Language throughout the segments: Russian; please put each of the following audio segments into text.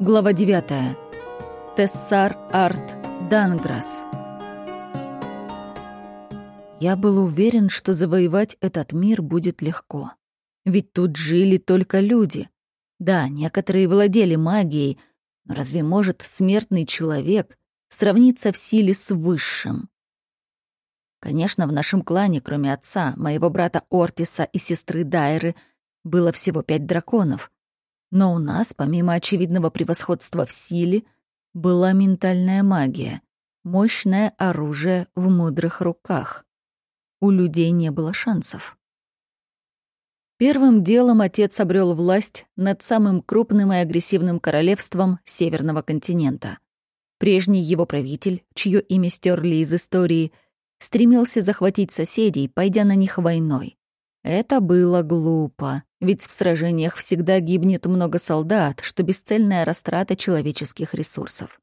Глава 9. Тессар Арт Данграс. Я был уверен, что завоевать этот мир будет легко. Ведь тут жили только люди. Да, некоторые владели магией, но разве может смертный человек сравниться в силе с высшим? Конечно, в нашем клане, кроме отца, моего брата Ортиса и сестры Дайры, было всего пять драконов — но у нас, помимо очевидного превосходства в силе, была ментальная магия, мощное оружие в мудрых руках. У людей не было шансов. Первым делом отец обрел власть над самым крупным и агрессивным королевством Северного континента. Прежний его правитель, чье имя стерли из истории, стремился захватить соседей, пойдя на них войной. Это было глупо, ведь в сражениях всегда гибнет много солдат, что бесцельная растрата человеческих ресурсов.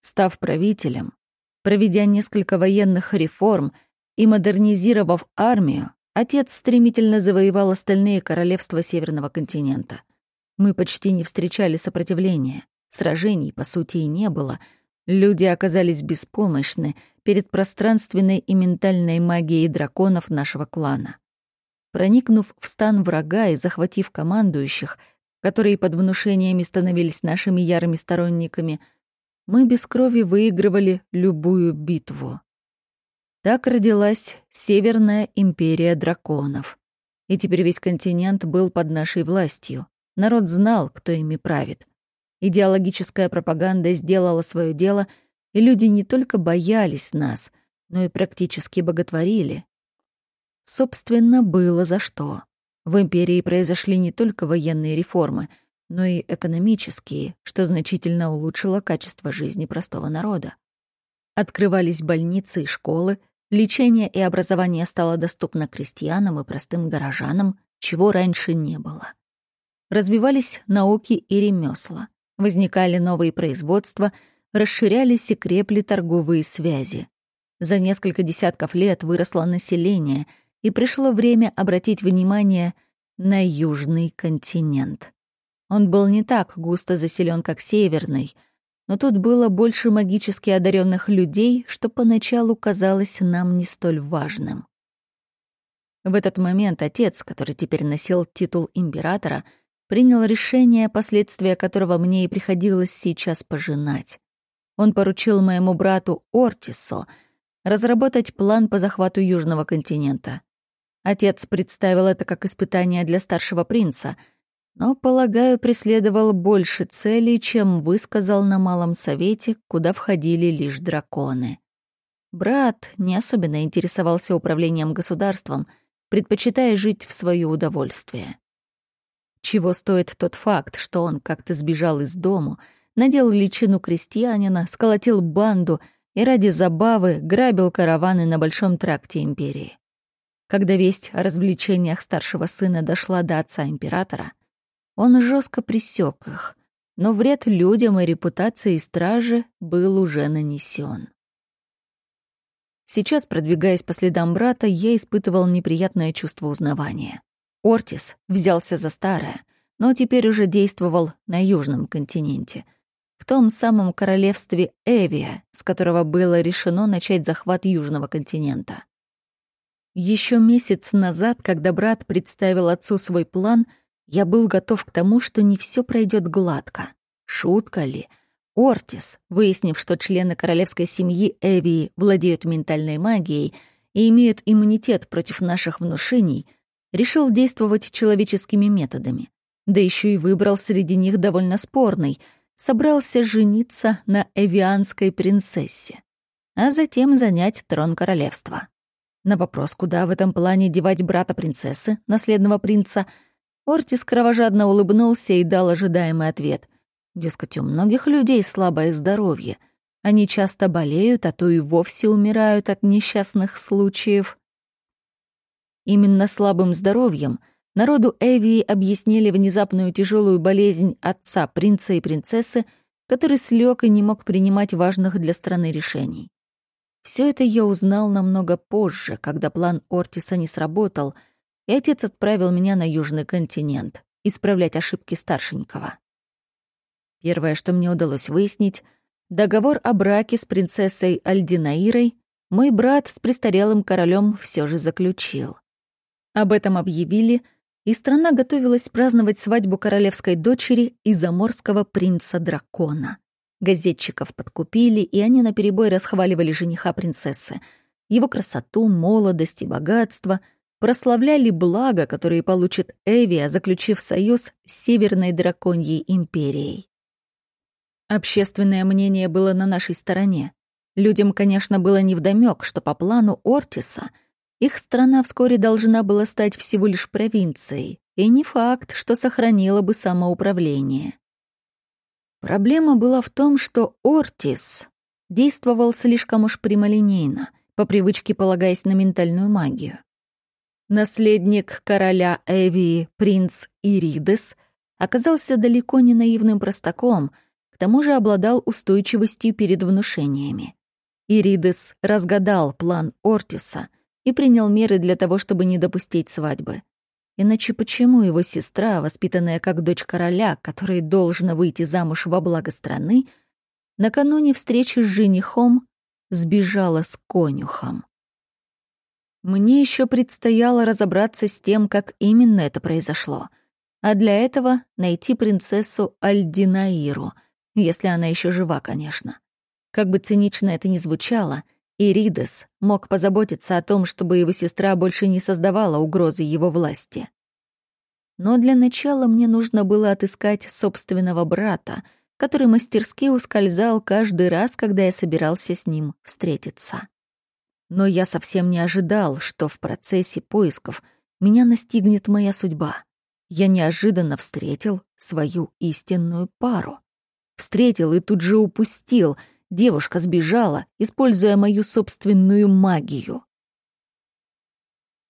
Став правителем, проведя несколько военных реформ и модернизировав армию, отец стремительно завоевал остальные королевства Северного континента. Мы почти не встречали сопротивления, сражений, по сути, и не было. Люди оказались беспомощны перед пространственной и ментальной магией драконов нашего клана. Проникнув в стан врага и захватив командующих, которые под внушениями становились нашими ярыми сторонниками, мы без крови выигрывали любую битву. Так родилась Северная империя драконов. И теперь весь континент был под нашей властью. Народ знал, кто ими правит. Идеологическая пропаганда сделала свое дело, и люди не только боялись нас, но и практически боготворили, Собственно, было за что. В империи произошли не только военные реформы, но и экономические, что значительно улучшило качество жизни простого народа. Открывались больницы и школы, лечение и образование стало доступно крестьянам и простым горожанам, чего раньше не было. Развивались науки и ремесла, возникали новые производства, расширялись и крепли торговые связи. За несколько десятков лет выросло население — и пришло время обратить внимание на южный континент. Он был не так густо заселен, как северный, но тут было больше магически одаренных людей, что поначалу казалось нам не столь важным. В этот момент отец, который теперь носил титул императора, принял решение, последствия которого мне и приходилось сейчас пожинать. Он поручил моему брату Ортисо разработать план по захвату Южного континента. Отец представил это как испытание для старшего принца, но, полагаю, преследовал больше целей, чем высказал на Малом Совете, куда входили лишь драконы. Брат не особенно интересовался управлением государством, предпочитая жить в свое удовольствие. Чего стоит тот факт, что он как-то сбежал из дому, надел личину крестьянина, сколотил банду и ради забавы грабил караваны на Большом тракте империи. Когда весть о развлечениях старшего сына дошла до отца императора, он жестко пресек их, но вред людям и репутации стражи был уже нанесен. Сейчас, продвигаясь по следам брата, я испытывал неприятное чувство узнавания. Ортис взялся за старое, но теперь уже действовал на Южном континенте, в том самом королевстве Эвия, с которого было решено начать захват Южного континента. Еще месяц назад, когда брат представил отцу свой план, я был готов к тому, что не все пройдет гладко. Шутка ли? Ортис, выяснив, что члены королевской семьи Эвии владеют ментальной магией и имеют иммунитет против наших внушений, решил действовать человеческими методами. Да еще и выбрал среди них довольно спорный — собрался жениться на эвианской принцессе, а затем занять трон королевства. На вопрос, куда в этом плане девать брата принцессы, наследного принца, Ортис кровожадно улыбнулся и дал ожидаемый ответ. Дескать, у многих людей слабое здоровье. Они часто болеют, а то и вовсе умирают от несчастных случаев. Именно слабым здоровьем народу Эвии объяснили внезапную тяжелую болезнь отца принца и принцессы, который слег и не мог принимать важных для страны решений. Все это я узнал намного позже, когда план Ортиса не сработал, и отец отправил меня на Южный континент исправлять ошибки старшенького. Первое, что мне удалось выяснить, договор о браке с принцессой Альдинаирой мой брат с престарелым королем все же заключил. Об этом объявили, и страна готовилась праздновать свадьбу королевской дочери и заморского принца-дракона. Газетчиков подкупили, и они наперебой расхваливали жениха принцессы, его красоту, молодость и богатство, прославляли блага, которые получит Эвия, заключив союз с Северной Драконьей империей. Общественное мнение было на нашей стороне. Людям, конечно, было невдомёк, что по плану Ортиса их страна вскоре должна была стать всего лишь провинцией, и не факт, что сохранила бы самоуправление. Проблема была в том, что Ортис действовал слишком уж прямолинейно, по привычке полагаясь на ментальную магию. Наследник короля Эвии, принц Иридес, оказался далеко не наивным простаком, к тому же обладал устойчивостью перед внушениями. Иридес разгадал план Ортиса и принял меры для того, чтобы не допустить свадьбы. Иначе почему его сестра, воспитанная как дочь короля, которая должна выйти замуж во благо страны, накануне встречи с женихом сбежала с конюхом? Мне еще предстояло разобраться с тем, как именно это произошло, а для этого найти принцессу Альдинаиру, если она еще жива, конечно. Как бы цинично это ни звучало, Иридес мог позаботиться о том, чтобы его сестра больше не создавала угрозы его власти. Но для начала мне нужно было отыскать собственного брата, который мастерски ускользал каждый раз, когда я собирался с ним встретиться. Но я совсем не ожидал, что в процессе поисков меня настигнет моя судьба. Я неожиданно встретил свою истинную пару. Встретил и тут же упустил — Девушка сбежала, используя мою собственную магию.